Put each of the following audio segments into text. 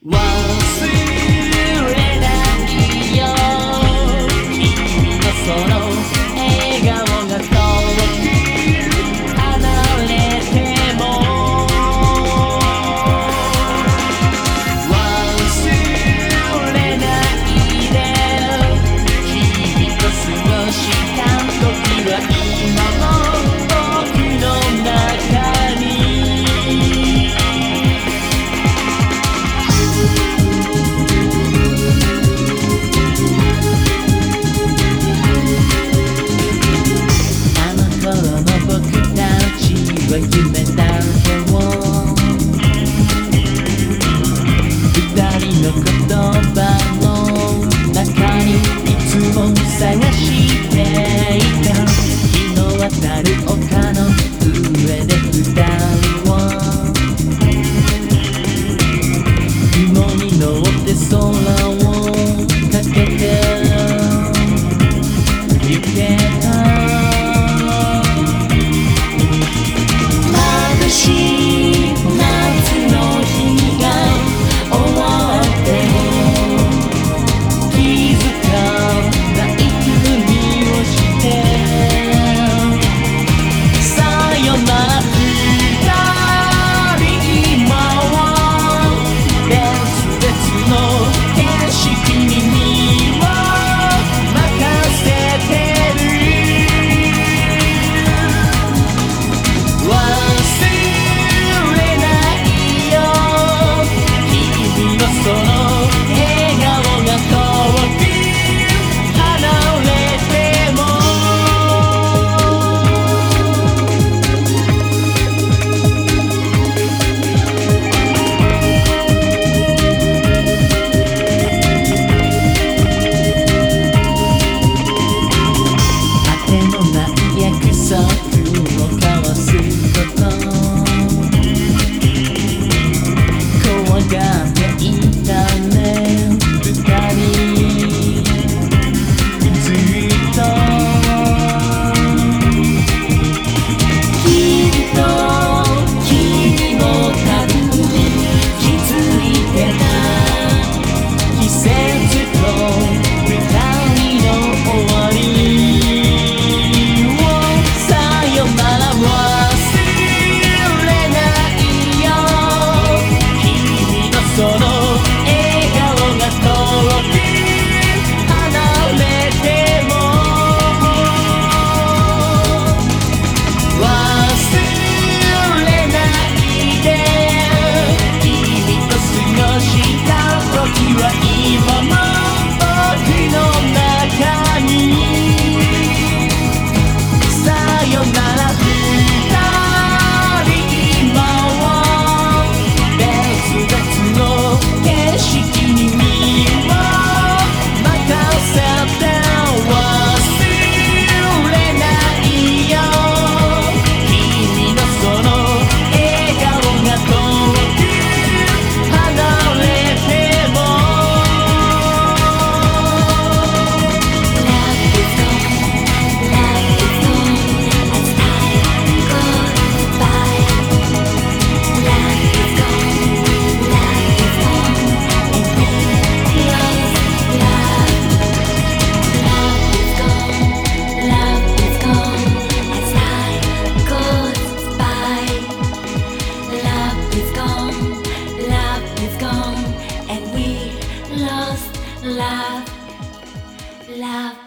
Well, see. human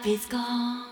is gone.